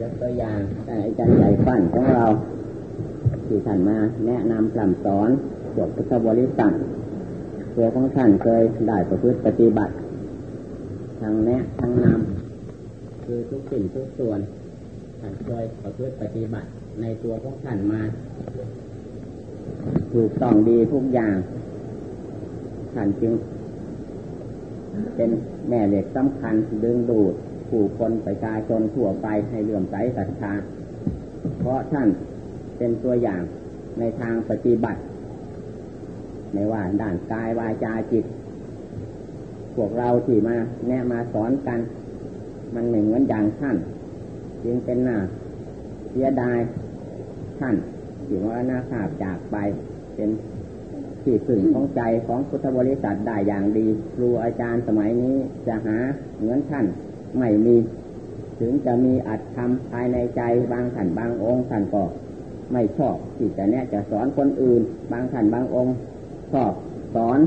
ยกตัวอย่างอาจารย์ใหญ่ฟันของเรา ที่ท่านมาแนะนำคำสอนจบพุทธบริษัทตัวของท่านเคยได้ประพฤติปฏิบัติทางแนะทางนำคือทุกสิ่งทุกส่วนท่านเคยประพฤติปฏิบัติ ในตัวของท่านมา ถูกต้องดีทุกอย่างท่านจึงเป็นแม่เหล็กสำคัญดึงดูด ผู้คนประชาชนทั่วไปให้เลื่อมใสศรัทธา เพราะท่านเป็นตัวอย่างในทางปฏิบัติ ไม่ว่าด้านกายวาจาจิต พวกเราที่มาแนะมาสอนกัน มันไม่เหมือนอย่างท่าน จึงเป็นหน้าเสียดายท่านที่ว่าหน้าขาบจากไปเป็นที่สึ่งของใจของพุทธบริษัทได้อย่างดี ครูอาจารย์สมัยนี้จะหาเหมือนท่าน ไม่มี ถึงจะมีอัดทำภายในใจบางท่านบางองค์ท่านก็ไม่ชอบที่จะแนะจะสอนคนอื่น บางท่านบางองค์ชอบสอน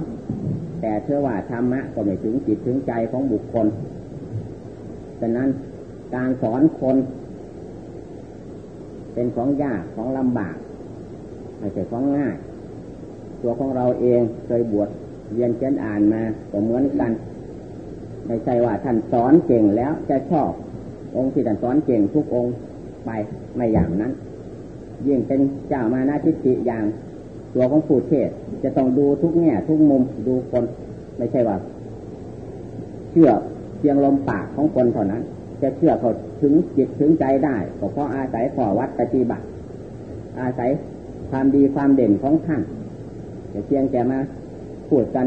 แต่เชื่อว่าธรรมะก็ไม่ถึงจิตถึงใจของบุคคลฉะนั้นการสอนคน เป็นของยากของลำบากไม่ใช่ของง่าย ตัวของเราเองเคยบวชเรียนเขียนอ่านมาก็เหมือนกัน ไม่ใช่ว่าท่านสอนเก่งแล้วจะชอบ องค์ที่ท่านสอนเก่งทุกองค์ไปไม่อย่างนั้น ยิ่งเป็นเจ้ามานาทิฏฐิอย่างตัวของผู้เทศจะต้องดูทุกแง่ทุกมุมดูคนไม่ใช่ว่า เชื่อเพียงลมปากของคนเท่านั้น จะเชื่อเขาถึงจิตถึงใจได้ก็เพราะอาศัยขอวัดปฏิบัติ อาศัยความดีความเด่นของท่านจะเพียงแต่มาพูดกัน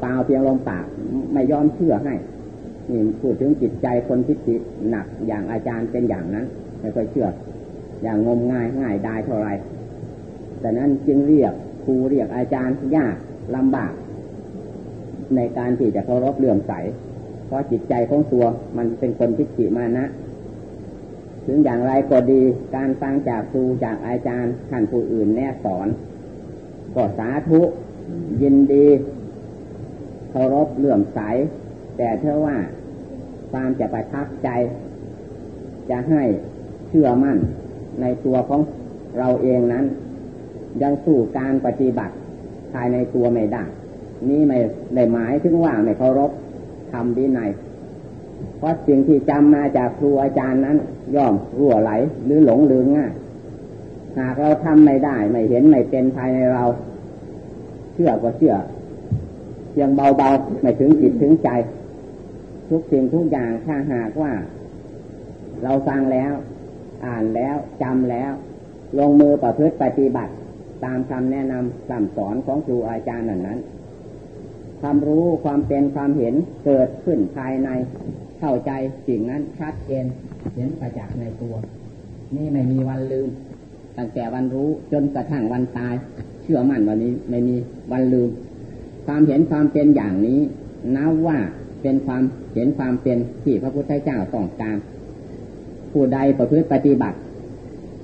เปล่าๆเพียงลมปาก ไม่ยอมเชื่อให้นี่พูดถึงจิตใจคนทิฏฐิหนักอย่างอาจารย์เป็นอย่างนั้นไม่ค่อยเชื่อ อย่างงมง่ายง่ายได้เท่าไรแต่นั้นจึงเรียกครูเรียกอาจารย์ยากลำบาก ในการที่จะเคารพเลื่อมใส เพราะจิตใจของตัวมันเป็นคนทิฏฐิมานะ ถึงอย่างไรก็ดีการฟังจากครูจากอาจารย์ท่านผู้อื่นแนะสอนก็สาธุยินดี เคารพเลื่อมใส แต่เท่าว่าความจะประทับใจ จะให้เชื่อมั่นในตัวของเราเองนั้น ยังสู่การปฏิบัติภายในตัวไม่ได้ นี่ไม่ได้หมายถึงว่าไม่เคารพทำดีในเพราะสิ่งที่จำมาจากครูอาจารย์นั้น ย่อมรั่วไหลหรือหลงลืมง่ายหากเราทำไม่ได้ ไม่เห็นไม่เป็นภายในเรา เชื่อก็เชื่อ ยังเบาๆ ไม่ถึงจิตถึงใจ ทุกสิ่งทุกอย่างถ้าหากว่า เราฟังแล้ว อ่านแล้วจำแล้ว ลงมือประพฤติปฏิบัติ ตามคำแนะนำคำสอนของครูอาจารย์นั้นนั้นความรู้ความเป็นความเห็นเกิดขึ้นภายในเข้าใจสิ่งนั้นชัดเจนเห็นประจักษ์ในตัว นี่ไม่มีวันลืม ตั้งแต่วันรู้จนกระทั่งวันตาย เชื่อมั่นวันนี้ไม่มีวันลืม ความเห็นความเป็นอย่างนี้นับว่าเป็นความเห็นความเป็นที่พระพุทธเจ้าต้องการ ผู้ใดประพฤติปฏิบัติ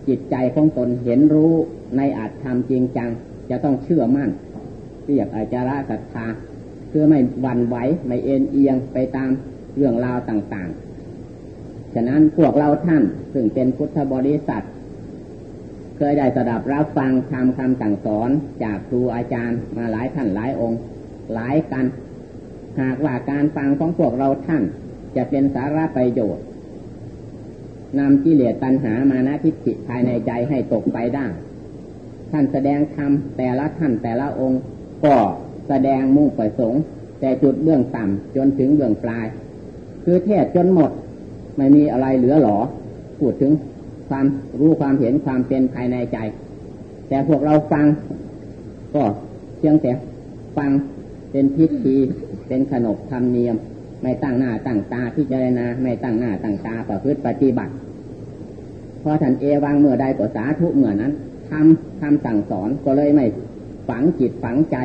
จิตใจของตนเห็นรู้ในอาจทำจริงจัง จะต้องเชื่อมั่นเรียกอาจาระศรัทธาเพื่อไม่หวั่นไหวไม่เอ็นเอียงไปตามเรื่องราวต่างๆ ฉะนั้นพวกเราท่านซึ่งเป็นพุทธบริษัท เคยได้สดับรับฟังทำคำสั่งสอนจากครูอาจารย์มาหลายท่านหลายองค์ หลายกัน หากว่าการฟังของพวกเราท่าน จะเป็นสาระประโยชน์นำกิเลสตัณหามานะทิฏฐิภายในใจให้ตกไปได้ ท่านแสดงธรรมแต่ละท่านแต่ละองค์ ก็แสดงมุ่งประสงค์แต่จุดเบื้องต่ำจนถึงเบื้องปลาย คือเทศจนหมด ไม่มีอะไรเหลือหรอพูดถึง ความรู้ความเห็นความเป็นภายในใจ แต่พวกเราฟัง ก็เพียงแต่ฟังเป็นพิธีเป็นขนบธรรมเนียม ไม่ตั้งหน้าตั้งตาพิจารณาไม่ตั้งหน้าตั้งตาประพฤติปฏิบัติพอท่านเอวังเมื่อใดก็สาธุเมื่อนั้นทำทำสั่งสอนก็เลยไม่ฝังจิตฝังใจ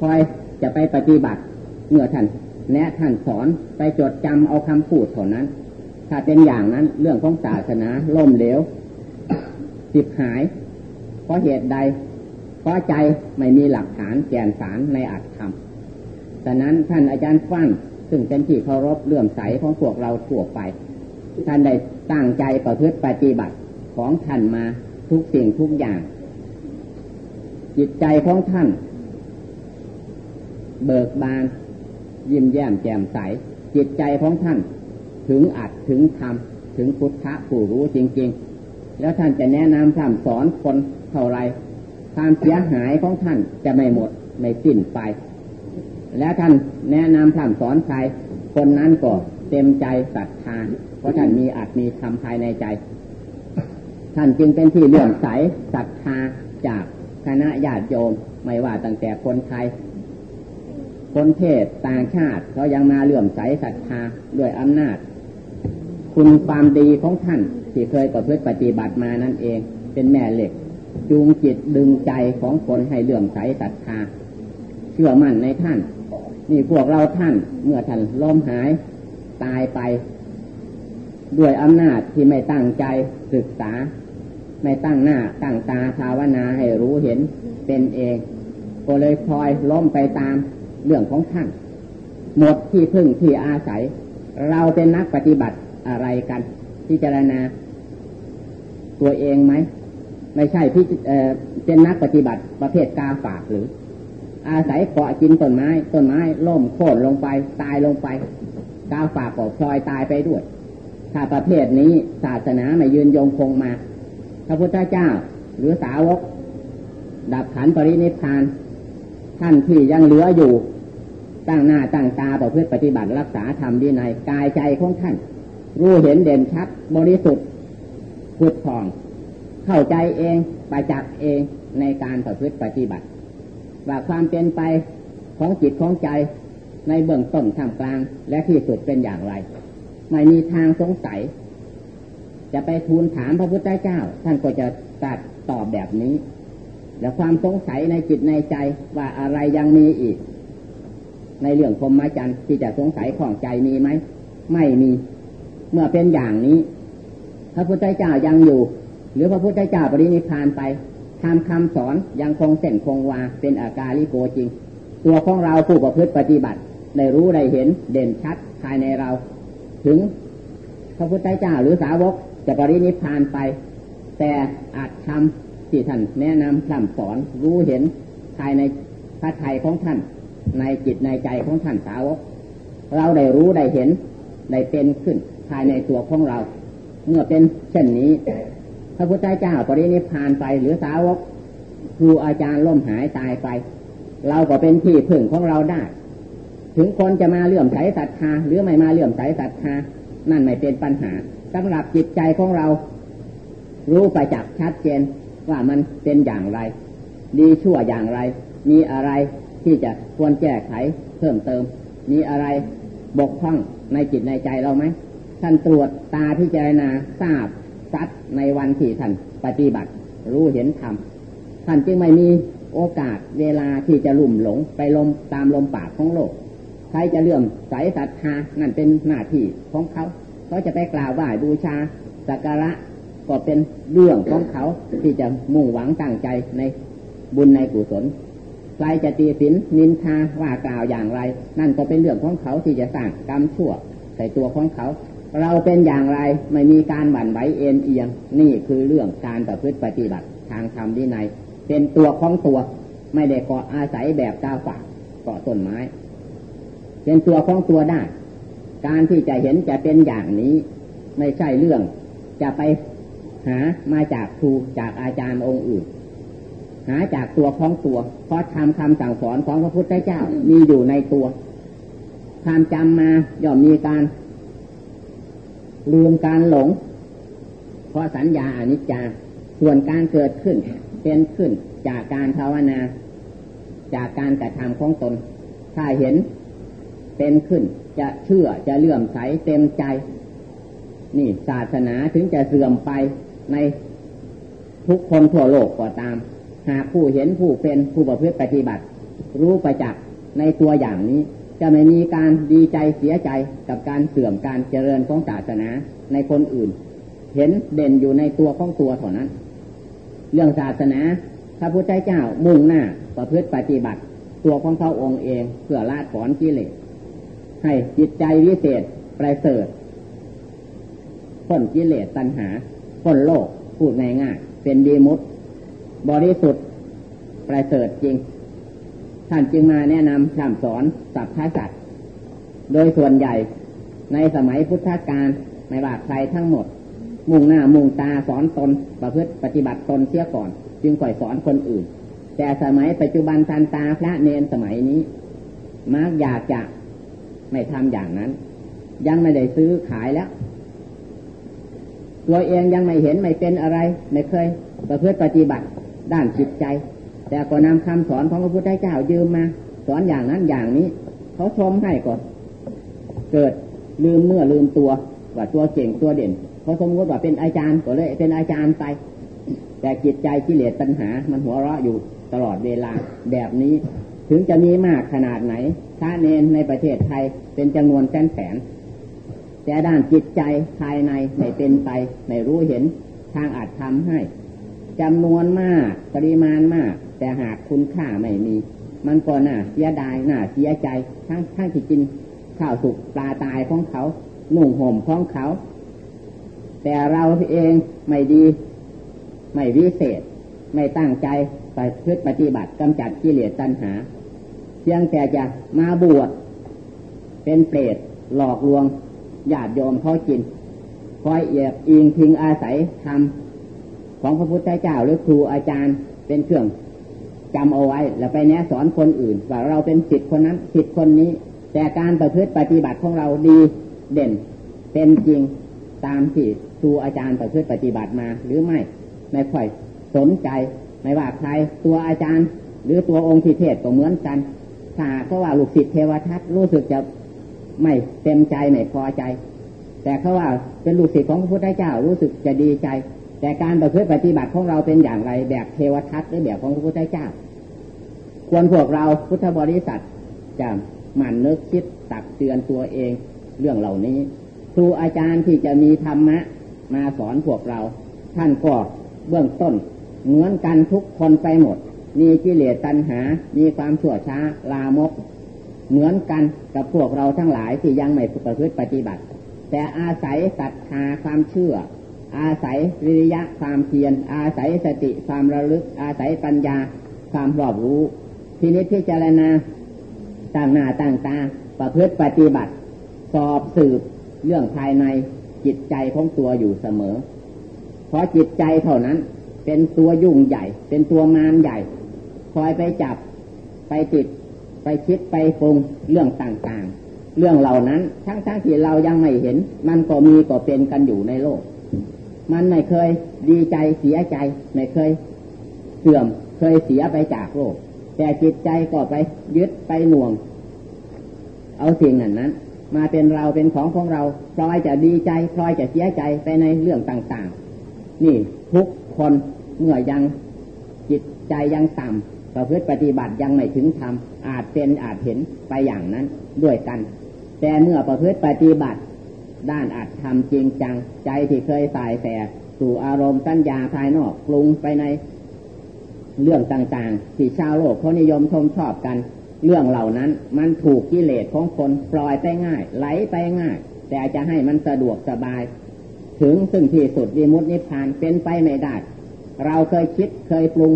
คอยจะไปปฏิบัติ เมื่อท่านแนะท่านสอนไปจดจำเอาคำพูดเท่านั้น ถ้าเป็นอย่างนั้น เรื่องของศาสนาล่มเหลวจิบหาย เพราะเหตุใด เพราะใจไม่มีหลักฐานแกนสารในอัตธรรมแต่นั้นท่านอาจารย์ฟั่นซึ่งเป็นที่เคารพเลื่อมใสของพวกเราทั่วไป ท่านได้ตั้งใจประพฤติปฏิบัติของท่านมาทุกสิ่งทุกอย่าง จิตใจของท่าน เบิกบาน ยิ้มแย้มแจ่มใส จิตใจของท่าน ถึงอัดถึงทำถึงพุทธะผู้รู้จริง ๆ แล้วท่านจะแนะนำสั่งสอนคนเท่าไรความเสียหายของท่านจะไม่หมดไม่สิ้นไป แล้วท่านแนะนำสั่งสอนใครคนนั้นก็เต็มใจศรัทธาเพราะท่านมีอัตมีธรรมภายในใจ ท่านจึงเป็นที่เลื่อมใสศรัทธาจากคณะญาติโยมไม่ว่าตั้งแต่คนไทย คนเทศต่างชาติเขายังมาเลื่อมใสศรัทธาด้วยอำนาจ คุณความดีของท่าน ที่เคยประพฤติปฏิบัติมานั่นเอง เป็นแม่เหล็ก จูงจิตดึงใจของคนให้เลื่อมใสศรัทธาเชื่อมั่นในท่าน นี่พวกเราท่านเมื่อท่านล้มหาย ตายไป ด้วยอำนาจที่ไม่ตั้งใจศึกษา ไม่ตั้งหน้าตั้งตาภาวนาให้รู้เห็นเป็นเองก็เลยพลอยล้มไปตามเรื่องของท่าน หมดที่พึ่งที่อาศัย เราเป็นนักปฏิบัติ อะไรกัน พิจารณา ตัวเองไหม ไม่ใช่พี่เป็นนักปฏิบัติประเภทกาฝากหรือ อาศัยเกาะกินต้นไม้ ต้นไม้ล่มโค่นลงไป ตายลงไป กาฝากก็พลอยตายไปด้วย ถ้าประเภทนี้ศาสนาไม่ยืนยงคงมา พระพุทธเจ้า หรือสาวก ดับขันปรินิพาน ท่านที่ยังเหลืออยู่ตั้งหน้าตั้งตาต่อเพื่อปฏิบัติรักษาธรรมดีในกายใจของท่าน รู้เห็นเด่นชัด บริสุทธิ์พุทธอง เข้าใจเองประจักษ์เองในการประพฤติปฏิบัติ ว่าความเป็นไปของจิตของใจในเบื้องต้นท่ามกลาง และที่สุดเป็นอย่างไร ไม่มีทางสงสัย จะไปทูลถามพระพุทธเจ้า ท่านก็จะตัดตอบแบบนี้ และความสงสัยในจิตในใจว่าอะไรยังมีอีก ในเรื่องพรมจันทร์ที่จะสงสัยของใจมีไหม ไม่มี เมื่อเป็นอย่างนี้ พระพุทธเจ้ายังอยู่ หรือพระพุทธเจ้าปรินิพานไปทำคำสอนยังคงเส้นคงวาเป็นอาการลิโกจริง ตัวของเราผู้ประพฤติปฏิบัติได้รู้ได้เห็นเด่นชัดภายในเรา ถึงพระพุทธเจ้าหรือสาวกจะปรินิพานไป แต่อาจทำที่ท่านแนะนำคำสอนรู้เห็นภายในพระทัยของท่าน ในจิตในใจของท่านสาวก เราได้รู้ได้เห็นได้เป็นขึ้น ภายในตัวของเรา เมื่อเป็นเช่นนี้ พระพุทธเจ้าปรินิพานไปหรือสาวกครูอาจารย์ล่มหายตายไป เราก็เป็นที่พึ่งของเราได้ ถึงคนจะมาเลื่อมใสศรัทธาหรือไม่มาเลื่อมใสศรัทธานั่นไม่เป็นปัญหาสำหรับจิตใจของเรา รู้ไปจักชัดเจนว่ามันเป็นอย่างไร ดีชั่วอย่างไร มีอะไรที่จะควรแก้ไขเพิ่มเติม มีอะไรบกพร่องในจิตในใจเราไหม ท่านตรวจตาพิจารณาทราบซัดในวันที่ท่านปฏิบัติ รู้เห็นธรรมท่านจึงไม่มีโอกาสเวลาที่จะลุ่มหลงไปลมตามลมปากของโลก ใครจะเลื่อมใสศรัทธานั่นเป็นหน้าที่ของเขาเขาจะไปกล่าวไหว้บูชาสักการะก็เป็นเรื่องของเขาที่จะมุ่งหวังตั้งใจในบุญในกุศลใครจะตีสินนินทาว่ากล่าวอย่างไร นั่นก็เป็นเรื่องของเขาที่จะสร้างกรรมชั่วใส่ตัวของเขา เราเป็นอย่างไรไม่มีการหวั่นไหวเอ็นเอียง นี่คือเรื่องการประพฤติปฏิบัติทางธรรมดีในเป็นตัวของตัว ไม่ได้เกาะอาศัยแบบตาฝากเกาะต้นไม้ เป็นตัวของตัวได้ การที่จะเห็นจะเป็นอย่างนี้ ไม่ใช่เรื่อง จะไปหามาจากครูจากอาจารย์องค์อื่น หาจากตัวของตัว เพราะทำคำสั่งสอนของพระพุทธเจ้ามีอยู่ในตัวความจำมาย่อมมีการ ลืมการหลง เพราะสัญญาอนิจจา ส่วนการเกิดขึ้น เป็นขึ้นจากการภาวนา จากการกระทำของตน ถ้าเห็นเป็นขึ้นจะเชื่อจะเลื่อมใสเต็มใจ นี่ศาสนาถึงจะเสื่อมไปในทุกคนทั่วโลกก็ตาม หากผู้เห็นผู้เป็นผู้ประพฤติปฏิบัติ รู้ประจักษ์ในตัวอย่างนี้ จะไม่มีการดีใจเสียใจกับการเสื่อมการเจริญของศาสนาในคนอื่น เห็นเด่นอยู่ในตัวของตัวเท่านั้น เรื่องศาสนาพระพุทธเจ้ามุ่งหน้าประพฤติปฏิบัติ ตัวของเขาองค์เองเพื่อละถอนกิเลสให้จิตใจวิเศษประเสริฐพ้นกิเลสตัณหาพ้นโลกพูดง่ายๆเป็นดีมุตบริสุทธิ์ประเสริฐจริง ท่านจึงมาแนะนำคำสอนสัพพสัตว์โดยส่วนใหญ่ในสมัยพุทธกาลไม่ว่าใครทั้งหมด มุ่งหน้ามุ่งตาสอนตนประพฤติปฏิบัติตนเสียก่อน จึงค่อยสอนคนอื่น แต่สมัยปัจจุบันทันตาพระเนนสมัยนี้มักอยากจะไม่ทำอย่างนั้น ยังไม่ได้ซื้อขายแล้วตัวเองยังไม่เห็นไม่เป็นอะไร ไม่เคยประพฤติปฏิบัติด้านจิตใจ แต่ก็นำคำสอนของพระพุทธเจ้ายืมมา สอนอย่างนั้นอย่างนี้ เขาชมให้ก่อนเกิดลืมเมื่อลืมตัวว่าตัวเก่งตัวเด่นเขาสมมติว่าเป็นอาจารย์ก็เลยเป็นอาจารย์ไป แต่จิตใจกิเลสตัณหา มันหัวเราะอยู่ตลอดเวลาแบบนี้ถึงจะมีมากขนาดไหนพระเนนในประเทศไทยเป็นจำนวนแสนแสนแต่ด้านจิตใจภายในไม่เป็นไปไม่รู้เห็น ทางอาจทำให้จำนวนมากปริมาณมาก แต่หากคุณค่าไม่มี มันก็น่าเสียดายน่าเสียใจ ทั้งทั้งที่กินข้าวสุกปลาตายของเขาหนุ่งห่มของเขา แต่เราเองไม่ดี ไม่วิเศษ ไม่ตั้งใจไปพึ่ปฏิบัติกำจัดกิเลสตัณหา เพียงแต่จะมาบวชเป็นเปรตหลอกลวงญาติโยมเขากินคอยเอียบอิงพิงอาศัยทำของพระพุทธเจ้าหรือครูอาจารย์เป็นเครื่อง จำเอาไว้ แล้วไปแนะสอนคนอื่น ว่าเราเป็นสิทธิคนนั้นสิทธิคนนี้ แต่การประพฤติปฏิบัติของเราดีเด่น เป็นจริงตามที่ครูอาจารย์ประพฤติปฏิบัติมา หรือไม่ไม่ค่อยสนใจไม่ว่าใครตัวอาจารย์ หรือตัวองค์ทิเทศก็เหมือนกันถ้าเขาว่าลูกศิษย์เทวทัตรู้สึกจะไม่เต็มใจไม่พอใจ แต่เขาว่าเป็นลูกศิษย์ของพระพุทธเจ้ารู้สึกจะดีใจ แต่การประพฤติปฏิบัติของเราเป็นอย่างไรแบบเทวทัตหรือแบบของพระพุทธเจ้า ควรพวกเราพุทธบริษัทจะหมั่นนึกคิดตักเตือนตัวเองเรื่องเหล่านี้ ครูอาจารย์ที่จะมีธรรมะมาสอนพวกเรา ท่านก็เบื้องต้น เหมือนกันทุกคนไปหมด มีกิเลสตัณหา มีความชั่วช้า ลามก เหมือนกันกับพวกเราทั้งหลายที่ยังไม่ประพฤติปฏิบัติ แต่อาศัยศรัทธาความเชื่อ อาศัยวิริยะความเพียร อาศัยสติความระลึก อาศัยปัญญาความรอบรู้ ทีนี้พิจารณาต่างหน้าต่างตาประพฤติปฏิบัติ สอบสืบเรื่องภายในจิตใจของตัวอยู่เสมอ เพราะจิตใจเท่านั้นเป็นตัวยุ่งใหญ่ เป็นตัวมารใหญ่ คอยไปจับไปติดไปคิดไปปรุงเรื่องต่างๆ เรื่องเหล่านั้นทั้งๆที่เรายังไม่เห็น มันก็มีก็เป็นกันอยู่ในโลก มันไม่เคยดีใจเสียใจ ไม่เคยเสื่อมเคยเสียไปจากโลก แต่จิตใจก็ไปยึดไปหน่วง เอาสิ่งนั้นนั้น มาเป็นเราเป็นของของเราพลอยจะดีใจพลอยจะเสียใจไปในเรื่องต่างๆ นี่ทุกคนเมื่อยังจิตใจยังต่ำประพฤติปฏิบัติยังไม่ถึงธรรมอาจเป็นอาจเห็นไปอย่างนั้นด้วยกัน แต่เมื่อประพฤติปฏิบัติ ด้านอาจทำจริงจัง ใจที่เคยสายแต่สู่อารมณ์สัญญาภายนอกปรุงไปในเรื่องต่างๆ ที่ชาวโลกเขานิยมชมชอบกัน เรื่องเหล่านั้นมันถูกกิเลสของคนปล่อยไปง่าย ไหลไปง่าย แต่จะให้มันสะดวกสบาย ถึงซึ่งที่สุดวิมุตตินิพพานเป็นไปไม่ได้ เราเคยคิดเคยปรุง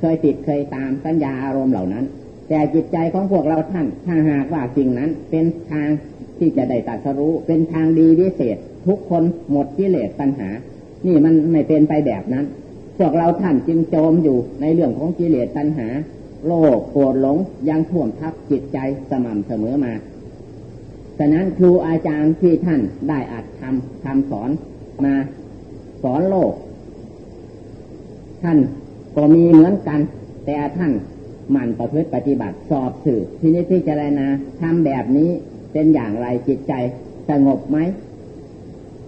เคยติดเคยตามสัญญาอารมณ์เหล่านั้น แต่จิตใจของพวกเราท่าน ถ้าหากว่าสิ่งนั้นเป็นทางที่จะได้ตัดสรู้ เป็นทางดีวิเศษ ทุกคนหมดกิเลสปัญหา นี่มันไม่เป็นไปแบบนั้น พวกเราท่านจึงโจมอยู่ในเรื่องของกิเลสปัญหา โลภโกรธหลงยังท่วมทับจิตใจสม่ำเสมอมาฉะนั้นครูอาจารย์ที่ท่านได้อัดทำทำสอนมาสอนโลก ท่านก็มีเหมือนกัน แต่ท่าน มั่นประพฤติปฏิบัติสอบสืบที่นี้ที่เจรณาทำแบบนี้เป็นอย่างไรจิตใจสงบไหม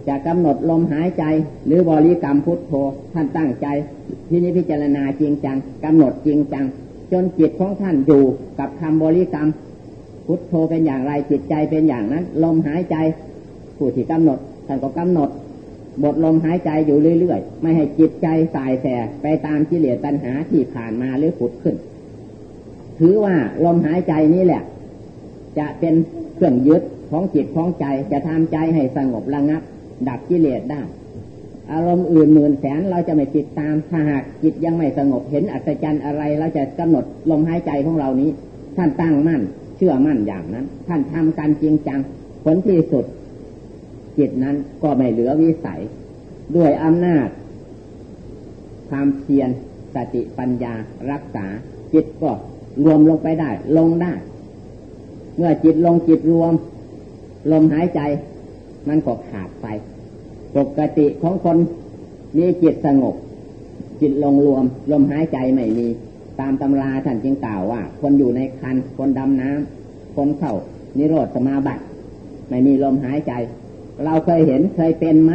จะกำหนดลมหายใจ หรือบริกรรมพุทโธท่านตั้งใจ ที่นี้พิจารณาจริงจังกำหนดจริงจัง จนจิตของท่านอยู่กับคำบริกรรม พุทโธเป็นอย่างไรจิตใจเป็นอย่างนั้น ลมหายใจ ผู้ที่กำหนดท่านก็กำหนด บทลมหายใจอยู่เรื่อยๆ ไม่ให้จิตใจสายแสไปตามกิเลสตัณหาที่ผ่านมาหรือผุดขึ้น ถือว่าลมหายใจนี้แหละ จะเป็นเครื่องยึดของจิตของใจจะทำใจให้สงบระงับ ดับกิเลสได้ อารมณ์อื่นหมื่นแสนเราจะไม่ติดตามถ้าหากจิตยังไม่สงบเห็นอัศจรรย์อะไรเราจะกำหนดลมหายใจของเรานี้ ท่านตั้งมั่น เชื่อมั่นอย่างนั้น ท่านทำการจริงจังผลที่สุด จิตนั้นก็ไม่เหลือวิสัย ด้วยอำนาจ ความเพียรสติปัญญารักษาจิตก็ รวมลงไปได้ ลงได้ เมื่อจิตลงจิตรวม ลมหายใจ มันก็ขาดไป ปกติของคนมีจิตสงบ จิตลงรวม ลมหายใจไม่มี ตามตำราท่านจึงกล่าวว่า คนอยู่ในคัน คนดำน้ำ คนเข้า นิโรธสมาบัติ ไม่มีลมหายใจ เราเคยเห็นเคยเป็นไหม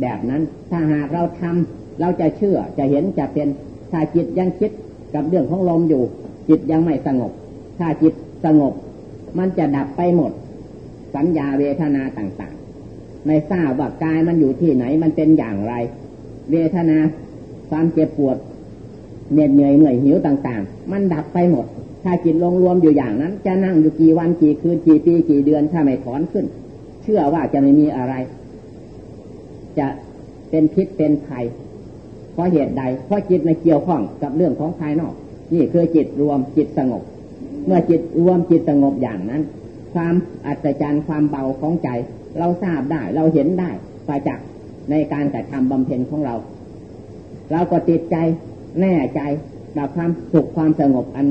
แบบนั้น ถ้าหากเราทำเราจะเชื่อจะเห็นจะเป็น ถ้าจิตยังคิดกับเรื่องของลมอยู่ จิตยังไม่สงบ ถ้าจิตสงบ มันจะดับไปหมด สัญญาเวทนาต่างๆ ไม่ทราบว่ากายมันอยู่ที่ไหนมันเป็นอย่างไร เวทนาความเจ็บปวดเหน็ดเหนื่อยเหนื่อยหิวต่างๆ มันดับไปหมด ถ้าจิตลงรวมอยู่อย่างนั้น จะนั่งอยู่กี่วันกี่คืนกี่ปีกี่เดือนถ้าไม่ถอนขึ้น เชื่อว่าจะไม่มีอะไร จะเป็นพิษเป็นภัยเพราะเหตุใด เพราะจิตไม่เกี่ยวข้องกับเรื่องของภายนอก นี่คือจิตรวมจิตสงบ เมื่อจิตรวมจิตสงบอย่างนั้น ความอัศจรรย์ความเบาของใจ เราทราบได้เราเห็นได้ประจักษ์ในการกระทำบำเพ็ญของเรา เราก็ติดใจแน่ใจกับความสุขความสงบอัน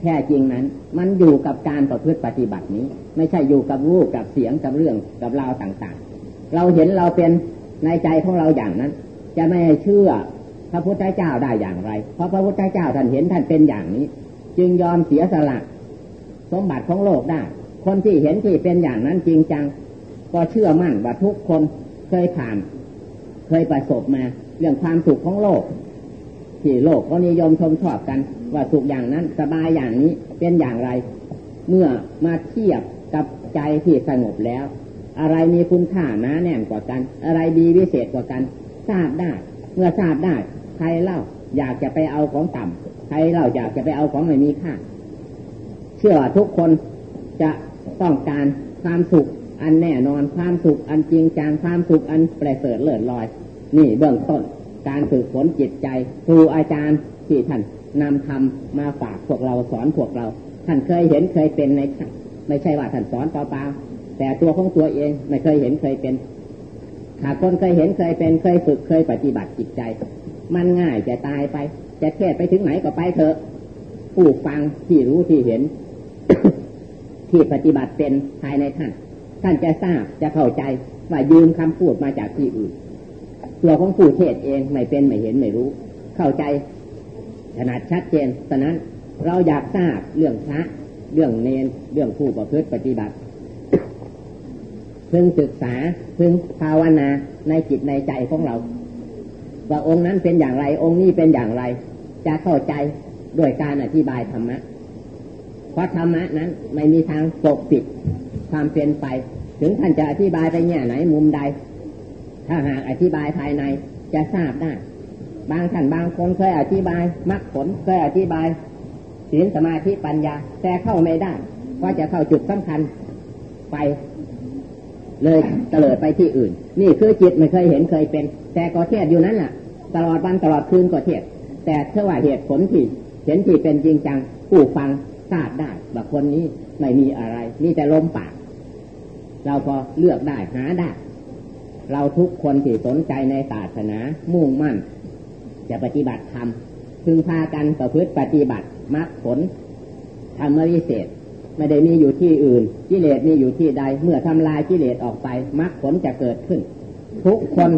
แท้จริงนั้น มันอยู่กับการประพฤติปฏิบัตินี้ ไม่ใช่อยู่กับรูปกับเสียงกับเรื่องกับราวต่างๆ เราเห็นเราเป็นในใจของเราอย่างนั้น จะไม่เชื่อ พระพุทธเจ้าได้อย่างไร เพราะพระพุทธเจ้าท่านเห็นท่านเป็นอย่างนี้ จึงยอมเสียสละสมบัติของโลกได้ คนที่เห็นที่เป็นอย่างนั้นจริงจัง ก็เชื่อมั่นว่าทุกคนเคยผ่าน เคยประสบมา เรื่องความสุขของโลก ที่โลกก็นิยมชมชอบกัน ว่าสุขอย่างนั้นสบายอย่างนี้เป็นอย่างไร เมื่อมาเทียบกับใจที่สงบแล้ว อะไรมีคุณค่าน้าแน่นกว่ากัน อะไรดีวิเศษกว่ากัน ทราบได้ เมื่อทราบได้ ใครเล่าอยากจะไปเอาของต่ำใครเล่าอยากจะไปเอาของไม่มีค่า เชื่อทุกคนจะต้องการความสุขอันแน่นอนความสุขอันจริงจังความสุขอันประเสริฐเลิศลอย นี่เบื้องต้น การฝึกฝนจิตใจครูอาจารย์ที่ท่านนำทำมาฝากพวกเราสอนพวกเรา ท่านเคยเห็นเคยเป็นในไม่ใช่ว่าท่านสอนเปล่าๆแต่ตัวของตัวเองไม่เคยเห็นเคยเป็นหากคนเคยเห็นเคยเป็นเคยฝึกเคยปฏิบัติจิตใจ มันง่ายจะตายไป จะเทศไปถึงไหนก็ไปเถอะผู้ฟังที่รู้ที่เห็น ที่ปฏิบัติเป็นภายในท่าน ท่านจะทราบจะเข้าใจว่ายืมคำพูดมาจากที่อื่นตัวของผู้เทศเองไม่เป็นไม่เห็นไม่รู้ เข้าใจขนาดชัดเจนฉะนั้นเราอยากทราบเรื่องพระเรื่องเนนเรื่องผู้ประพฤติปฏิบัติพึงศึกษาพึงภาวนาในจิตในใจของเรา ว่าองค์นั้นเป็นอย่างไร องค์นี้เป็นอย่างไร จะเข้าใจโดยการอธิบายธรรมะ เพราะธรรมะนั้นไม่มีทางปกปิดความเป็นไป ถึงท่านจะอธิบายไปแง่ไหนมุมใด ถ้าหากอธิบายภายในจะทราบได้ บางท่านบางคนเคยอธิบายมรรคผลเคยอธิบายศีลสมาธิปัญญา แต่เข้าไม่ได้ เพราะจะเข้าจุดสำคัญไป เลยเตลิดไปที่อื่น นี่คือจิตไม่เคยเห็นเคยเป็น แต่ก็เทศอยู่นั้นแหละตลอดวันตลอดคืนก็เทศแต่เท่าว่าเหตุผลที่เห็นที่เป็นจริงจังผู้ฟังทราบได้ว่าคนนี้ไม่มีอะไรนี่แต่ลมปาก เราพอเลือกได้หาได้ เราทุกคนที่สนใจในศาสนามุ่งมั่น จะปฏิบัติธรรม พึงพากันประพฤติปฏิบัติมรรคผลธรรมวิเศษ ไม่ได้มีอยู่ที่อื่นกิเลสมีอยู่ที่ใด เมื่อทำลายกิเลสออกไปมรรคผลจะเกิดขึ้น ทุกคน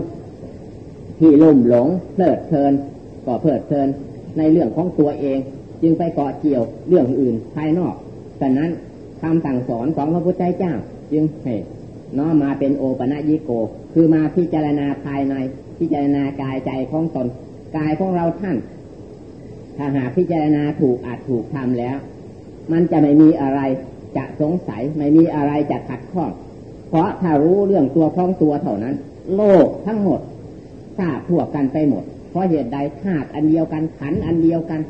ที่ลุ่มหลงเพลิดเพลินก็เพลิดเพลินในเรื่องของตัวเอง จึงไปเกาะเกี่ยวเรื่องอื่นภายนอกฉะนั้นคำสั่งสอนของพระพุทธเจ้า จึงให้น้อมมาเป็นโอปะยิโก คือมาพิจารณาภายใน พิจารณากายใจของตนกายของเราท่าน ถ้าหากพิจารณาถูกอาจถูกทำแล้ว มันจะไม่มีอะไรจะสงสัยไม่มีอะไรจะขัดข้อง เพราะถ้ารู้เรื่องตัวของตัวเท่านั้น โลกทั้งหมดทราบทั่วกันไปหมด เพราะเหตุใดธาตุอันเดียวกันขันอันเดียวกัน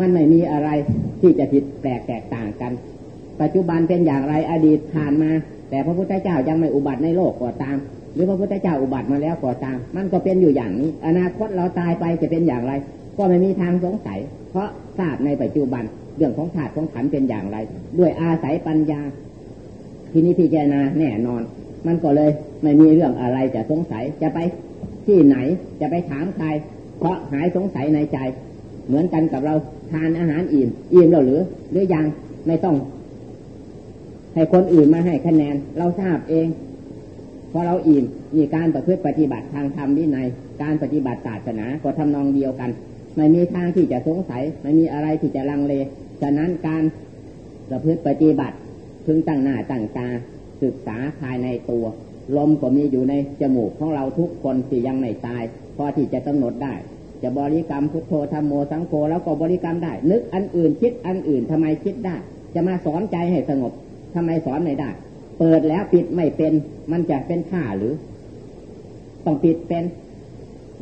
มันไม่มีอะไรที่จะผิดแปลกแตกต่างกัน ปัจจุบันเป็นอย่างไรอดีตผ่านมา แต่พระพุทธเจ้ายังไม่อุบัติในโลกก็ตาม หรือพระพุทธเจ้าอุบัติมาแล้วก็ตาม มันก็เป็นอยู่อย่างนี้ อนาคตเราตายไปจะเป็นอย่างไร ก็ไม่มีทางสงสัย เพราะทราบในปัจจุบัน เรื่องของธาตุของขันเป็นอย่างไร ด้วยอาศัยปัญญา ที่นี้พิจารณาแน่นอน มันก็เลยไม่มีเรื่องอะไรจะสงสัยจะไปที่ไหนจะไปถามใครเพราะหายสงสัยในใจ เหมือนกันกับเราทานอาหารอิ่มอิ่มแล้วหรือ หรือยังไม่ต้อง ให้คนอื่นมาให้คะแนน เราทราบเองพอเราอิ่มมีการประพฤติปฏิบัติทางธรรมวินัยการปฏิบัติศาสนาก็ทำนองเดียวกัน ไม่มีทางที่จะสงสัย ไม่มีอะไรที่จะลังเล ฉะนั้นการประพฤติปฏิบัติพึงตั้งหน้าตั้งตาศึกษาภายในตัว ลมก็มีอยู่ในจมูกของเราทุกคนที่ยังไม่ตาย พอที่จะกำหนดได้ จะบริกรรมพุทโธธรรมโมสังโฆแล้วก็บริกรรมได้ นึกอันอื่นคิดอันอื่นทำไมคิดได้ จะมาสอนใจให้สงบทำไมสอนไม่ได้ เปิดแล้วปิดไม่เป็น มันจะเป็นข่าหรือ ต้องปิดเป็น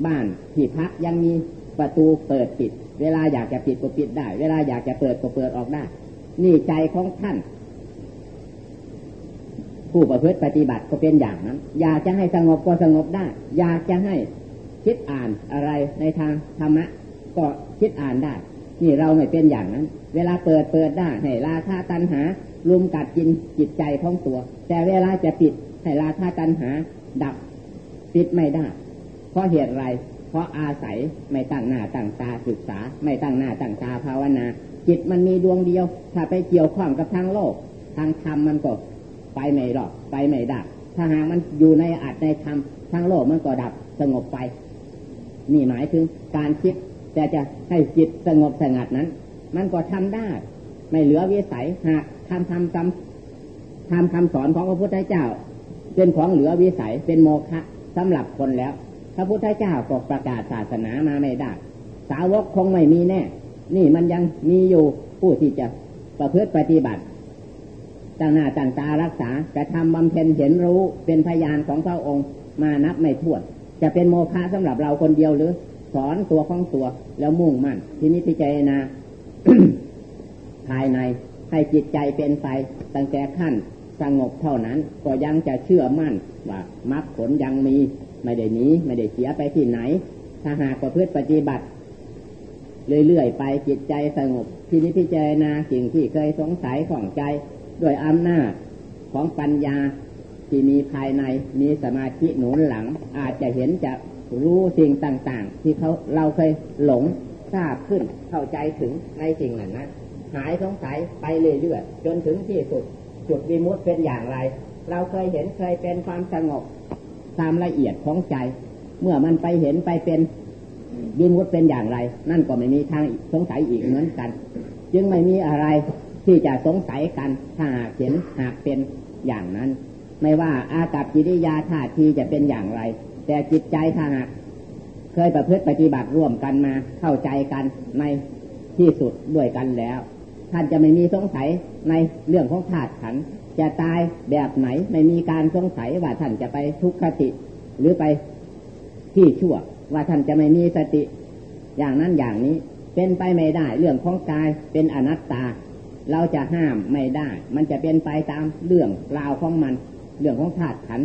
บ้านที่พักยังมี ประตูเปิดปิด เวลาอยากจะปิดก็ปิดได้ เวลาอยากจะเปิดก็เปิดออกได้ นี่ใจของท่าน ผู้ประพฤติปฏิบัติก็เป็นอย่างนั้น อยากจะให้สงบก็สงบได้ อยากจะให้คิดอ่านอะไรในทางธรรมะ ก็คิดอ่านได้ นี่เราไม่เป็นอย่างนั้น เวลาเปิดเปิดได้ให้ราคาตันหาลุมกัดกินจิตใจของตัว แต่เวลาจะปิดให้ราคาตันหาดับปิดไม่ได้ เพราะเหตุไร เพราะอาศัยไม่ตั้งหน้าตั้งตาศึกษา ไม่ตั้งหน้าตั้งตาภาวนา จิตมันมีดวงเดียว ถ้าไปเกี่ยวข้องกับทางโลก ทางธรรมมันก็ไปไม่หรอกไปไม่ดับถ้าหากมันอยู่ในอัตในธรรมทางโลกมันก็ดับสงบไป นี่หมายถึงการคิด แต่จะให้จิตสงบสงัดนั้น มันก็ทำได้ ไม่เหลือวิสัยหากทำทำทำทำคำสอนของพระพุทธเจ้า เป็นของเหลือวิสัยเป็นโมฆะสำหรับคนแล้ว พระพุทธเจ้าก็ประกาศศาสนามาไม่ได้ สาวกคงไม่มีแน่ นี่มันยังมีอยู่ผู้ที่จะประพฤติปฏิบัติต่างหน้าต่างตารักษาจะทำบำเพ็ญเห็นรู้เป็นพยานของพระองค์มานับไม่ถ้วน จะเป็นโมฆะสำหรับเราคนเดียวหรือ สอนตัวของตัวแล้วมุ่งมั่น ที่นี้พิจารณาภายในให้จิตใจเป็นไป ตั้งแต่ขั้นสงบเท่านั้น ก็ยังจะเชื่อมั่นว่ามรรคผลยังมี ไม่ได้หนีไม่ได้เสียไปที่ไหน ถ้าหากประพฤติปฏิบัติ เรื่อยๆไปจิตใจสงบทีนี้พิจารณาสิ่งที่เคยสงสัยของใจด้วยอำนาจของปัญญาที่มีภายในมีสมาธิหนุนหลัง อาจจะเห็นจะรู้สิ่งต่างๆ ที่เขาเราเคยหลงทราบขึ้นเข้าใจถึงในสิ่งนั้นหายสงสัยไปเรื่อยๆจนถึงที่สุด จุดวิมุตเป็นอย่างไร เราเคยเห็นเคยเป็นความสงบ ตามละเอียดของใจ เมื่อมันไปเห็นไปเป็นวิมุตเป็นอย่างไร นั่นก็ไม่มีทางสงสัยอีกเหมือนกัน จึงไม่มีอะไรที่จะสงสัยกันถ้าหากเห็นหากเป็นอย่างนั้น ไม่ว่าอากับกิริยาท่าทีจะเป็นอย่างไร แต่จิตใจถ้าหากเคยประพฤติปฏิบัติร่วมกันมาเข้าใจกันในที่สุดด้วยกันแล้ว ท่านจะไม่มีสงสัยในเรื่องของธาตุขันจะตายแบบไหนไม่มีการสงสัยว่าท่านจะไปทุกขติ หรือไปที่ชั่ว ว่าท่านจะไม่มีสติ อย่างนั้นอย่างนี้เป็นไปไม่ได้ เรื่องของกายเป็นอนัตตา เราจะห้ามไม่ได้ มันจะเป็นไปตามเรื่องราวของมัน เรื่องของธาตุขัน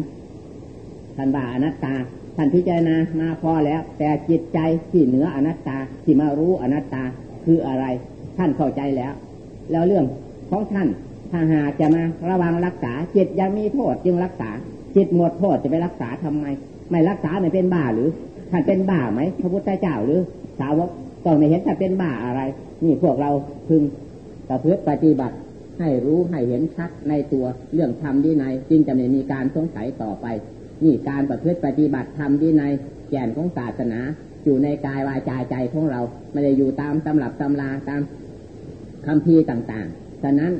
ท่านว่าอนัตตาท่านพิจารณามาพอแล้ว แต่จิตใจที่เหนืออนัตตาที่มารู้อนัตตาคืออะไร ท่านเข้าใจแล้ว แล้วเรื่องของท่านถ้าหากจะมาระวังรักษาจิตยังมีโทษจึงรักษาจิตหมดโทษจะไปรักษาทำไม ไม่รักษาไม่เป็นบ้าหรือท่านเป็นบ้าไหมพระพุทธเจ้าหรือสาวกต้องไม่เห็นท่านเป็นบ้าอะไร นี่พวกเราพึงประพฤติปฏิบัติให้รู้ให้เห็นชัดในตัวเรื่องธรรมดีในจึงจะไม่มีการสงสัยต่อไป นี่การประพฤติปฏิบัติธรรมดีในแก่นของศาสนา อยู่ในกายวาจาใจของเรา ไม่ได้อยู่ตามตำรับตำราตาม คำพีต่างๆ ฉะนั้น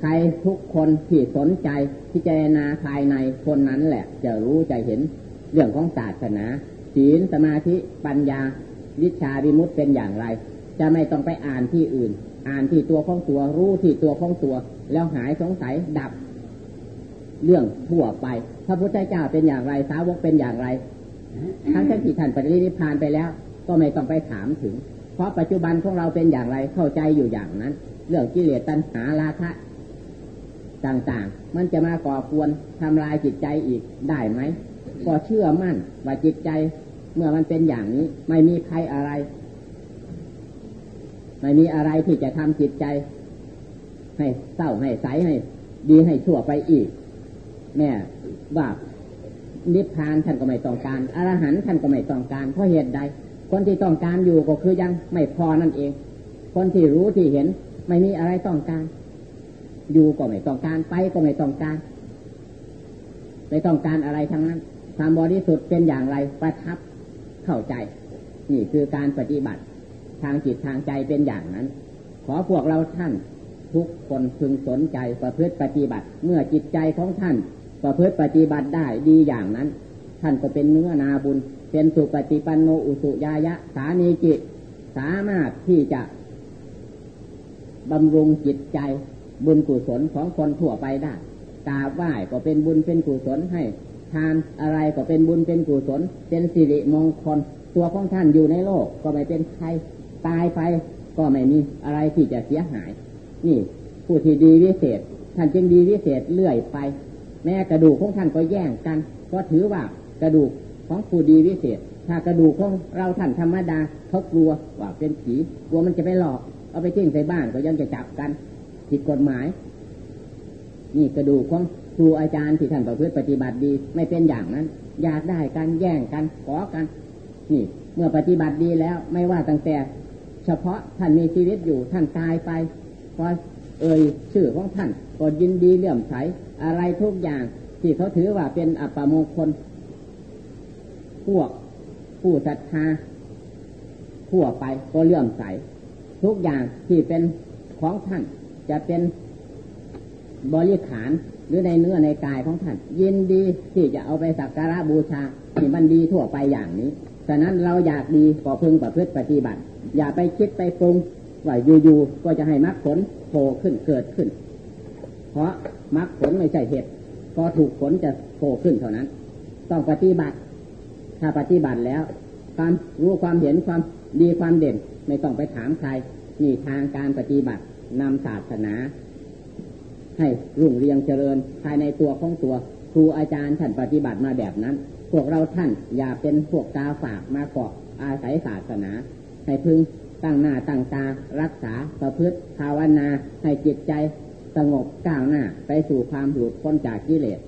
ใครทุกคนที่สนใจพิจารณาภายในคนนั้นแหละ จะรู้จะเห็นเรื่องของศาสนาศีลสมาธิปัญญา วิชาวิมุตเป็นอย่างไร จะไม่ต้องไปอ่านที่อื่น อ่านที่ตัวของตัวรู้ที่ตัวของตัว แล้วหายสงสัยดับ เรื่องทั่วไปพระพุทธเจ้าเป็นอย่างไรสาวกเป็นอย่างไร ทั้งที่ท่านปฏิริพานไปแล้ว ก็ไม่ต้องไปถามถึง เพราะปัจจุบันของเราเป็นอย่างไรเข้าใจอยู่อย่างนั้น เรื่องกิเลสตัณหาราคะต่างๆ มันจะมาก่อกวนทำลายจิตใจอีกได้ไหมก็เชื่อมั่นว่าจิตใจเมื่อมันเป็นอย่างนี้ ไม่มีใครอะไร ไม่มีอะไรที่จะทำจิตใจ ให้เศร้าให้ใสให้ ดีให้ชั่วไปอีก แม่ว่านิพพานท่านก็ไม่ต้องการอรหันต์ท่านก็ไม่ต้องการเพราะเหตุใด คนที่ต้องการอยู่ก็คือยังไม่พอนั่นเอง คนที่รู้ที่เห็น ไม่มีอะไรต้องการ อยู่ก็ไม่ต้องการไปก็ไม่ต้องการ ไม่ต้องการอะไรทั้งนั้นความบริสุทธิ์เป็นอย่างไรประทับเข้าใจ นี่คือการปฏิบัติ ทางจิตทางใจเป็นอย่างนั้น ขอพวกเราท่านทุกคนพึงสนใจประพฤติปฏิบัติ เมื่อจิตใจของท่านประพฤติปฏิบัติได้ดีอย่างนั้น ท่านก็เป็นเนื้อนาบุญ เป็นสุปฏิปันโนอุสุยายะ สานีจิต สามารถที่จะบำรุงจิตใจบุญกุศลของคนทั่วไปได้กราบไหว้ก็เป็นบุญเป็นกุศลให้ ทานอะไรก็เป็นบุญเป็นกุศล เป็นสิริมงคล ตัวของท่านอยู่ในโลกก็ไม่เป็นใครตายไปก็ไม่มีอะไรที่จะเสียหาย นี่ผู้ที่ดีวิเศษ ท่านจึงดีวิเศษเรื่อยไป แม้กระดูกของท่านก็แย่งกัน ก็ถือว่า กระดูกของผู้ดีวิเศษ ถ้ากระดูกของเราท่านธรรมดาเขากลัวว่าเป็นผีกลัวมันจะไปหลอก เอาไปทิ้งใส่บ้านก็ยังจะจับกันผิดกฎหมาย นี่กระดูกของครูอาจารย์ที่ท่านประพฤติปฏิบัติดี ไม่เป็นอย่างนั้น อยากได้กันแย่งกันขอกัน นี่ เมื่อปฏิบัติดีแล้วไม่ว่าตั้งแต่ เฉพาะท่านมีชีวิตอยู่ท่านตายไปพอเอ่ยชื่อของท่านก็ยินดีเลื่อมใสอะไรทุกอย่างที่เขาถือว่าเป็นอัปมงคล พวกผู้ศรัทธาทั่วไปก็เลื่อมใส ทุกอย่างที่เป็นของท่านจะเป็นบริขารหรือในเนื้อในกายของท่าน ยินดีที่จะเอาไปสักการะบูชาที่มันดีทั่วไปอย่างนี้ฉะนั้นเราอยากดีก็พึงประพฤติปฏิบัติ อย่าไปคิดไปปรุงว่าอยู่ๆก็จะให้มรรคผลโผล่ขึ้นเกิดขึ้น เพราะมรรคผลไม่ใช่เหตุพอถูกผลจะโผล่ขึ้นเท่านั้น ต้องปฏิบัติ ถ้าปฏิบัติแล้ว ความรู้ความเห็นความดีความเด่น ไม่ต้องไปถามใครนี่ทางการปฏิบัตินำศาสนา ให้รุ่งเรืองเจริญภายในตัวของตัวครูอาจารย์ท่านปฏิบัติมาแบบนั้น พวกเราท่านอย่าเป็นพวกตาฝากมาเกาะอาศัยศาสนา ให้พึงตั้งหน้าตั้งตารักษาประพฤติภาวนาให้จิตใจสงบก้าวหน้าไปสู่ความหลุดพ้นจากกิเลส